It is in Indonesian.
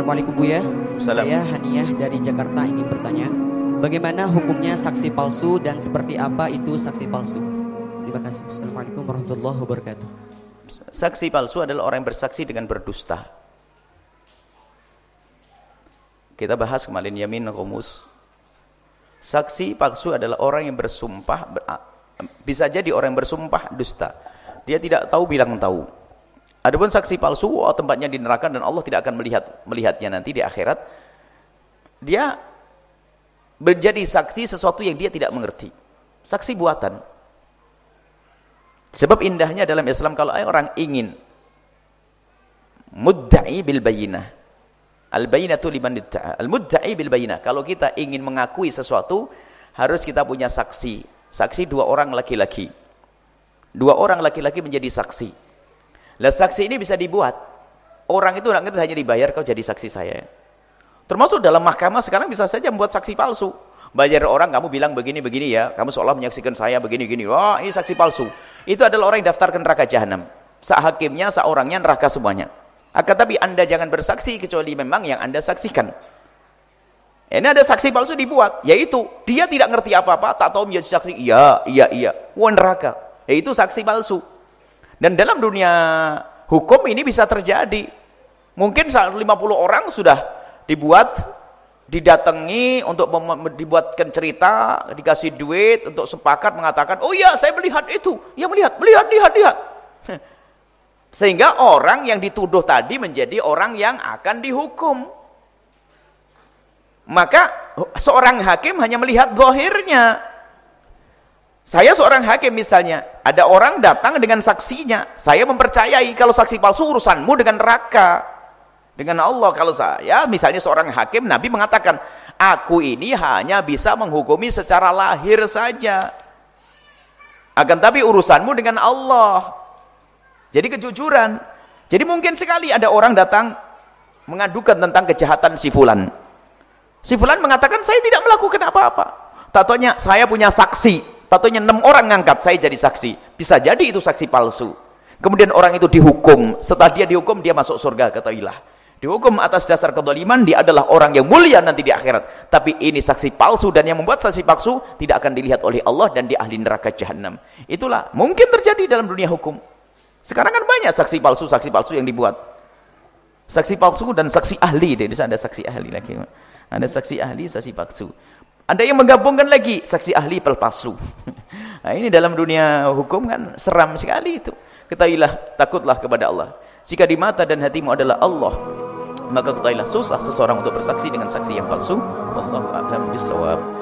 Assalamualaikum Bu ya. Salam. Saya Haniah dari Jakarta ingin bertanya, bagaimana hukumnya saksi palsu dan seperti apa itu saksi palsu? Terima kasih. Assalamualaikum warahmatullahi wabarakatuh. Saksi palsu adalah orang yang bersaksi dengan berdusta. Kita bahas kemarin yamin rumus. Saksi palsu adalah orang yang bersumpah ber- bisa jadi orang yang bersumpah dusta. Dia tidak tahu bilang tahu. Adapun saksi palsu oh, tempatnya di neraka dan Allah tidak akan melihat melihatnya nanti di akhirat. Dia menjadi saksi sesuatu yang dia tidak mengerti. Saksi buatan. Sebab indahnya dalam Islam kalau orang ingin mudda'i bil bayinah. Al bayinatu liman. Al mudda'i bil bayinah. Kalau kita ingin mengakui sesuatu, harus kita punya saksi. Saksi dua orang laki-laki. Dua orang laki-laki menjadi saksi. Lah saksi ini bisa dibuat. Orang itu itu hanya dibayar kau jadi saksi saya. Termasuk dalam mahkamah sekarang bisa saja membuat saksi palsu. Bayar orang kamu bilang begini-begini ya, kamu seolah menyaksikan saya begini-gini. Wah, ini saksi palsu. Itu adalah orang yang daftarkan neraka jahanam. Sak hakimnya, sak orangnya neraka semuanya. Akan tapi Anda jangan bersaksi kecuali memang yang Anda saksikan. Ini ada saksi palsu dibuat, yaitu dia tidak ngerti apa-apa, tak tahu menjadi saksi. Iya, iya, iya. Wah neraka. Yaitu saksi palsu. Dan dalam dunia hukum ini bisa terjadi. Mungkin 50 orang sudah dibuat, didatangi untuk dibuatkan cerita, dikasih duit untuk sepakat mengatakan, oh iya saya melihat itu. Ya melihat, melihat, lihat, lihat. Sehingga orang yang dituduh tadi menjadi orang yang akan dihukum. Maka seorang hakim hanya melihat zahirnya. Saya seorang hakim misalnya, ada orang datang dengan saksinya. Saya mempercayai kalau saksi palsu urusanmu dengan neraka. Dengan Allah kalau saya misalnya seorang hakim Nabi mengatakan, "Aku ini hanya bisa menghukumi secara lahir saja." Akan tapi urusanmu dengan Allah. Jadi kejujuran. Jadi mungkin sekali ada orang datang mengadukan tentang kejahatan si fulan. Si fulan mengatakan saya tidak melakukan apa-apa. Tatonya saya punya saksi. Tatonya enam orang ngangkat saya jadi saksi. Bisa jadi itu saksi palsu. Kemudian orang itu dihukum. Setelah dia dihukum dia masuk surga ketahuilah. Dihukum atas dasar kedoliman dia adalah orang yang mulia nanti di akhirat. Tapi ini saksi palsu dan yang membuat saksi palsu tidak akan dilihat oleh Allah dan di ahli neraka jahanam. Itulah mungkin terjadi dalam dunia hukum. Sekarang kan banyak saksi palsu, saksi palsu yang dibuat. Saksi palsu dan saksi ahli. Di sana ada saksi ahli lagi. Ada saksi ahli, saksi palsu. Ada yang menggabungkan lagi saksi ahli palsu. Nah, ini dalam dunia hukum kan seram sekali itu. Ketahuilah, takutlah kepada Allah. Jika di mata dan hatimu adalah Allah, maka ketahuilah susah seseorang untuk bersaksi dengan saksi yang palsu. Wallahu a'lam bishawab.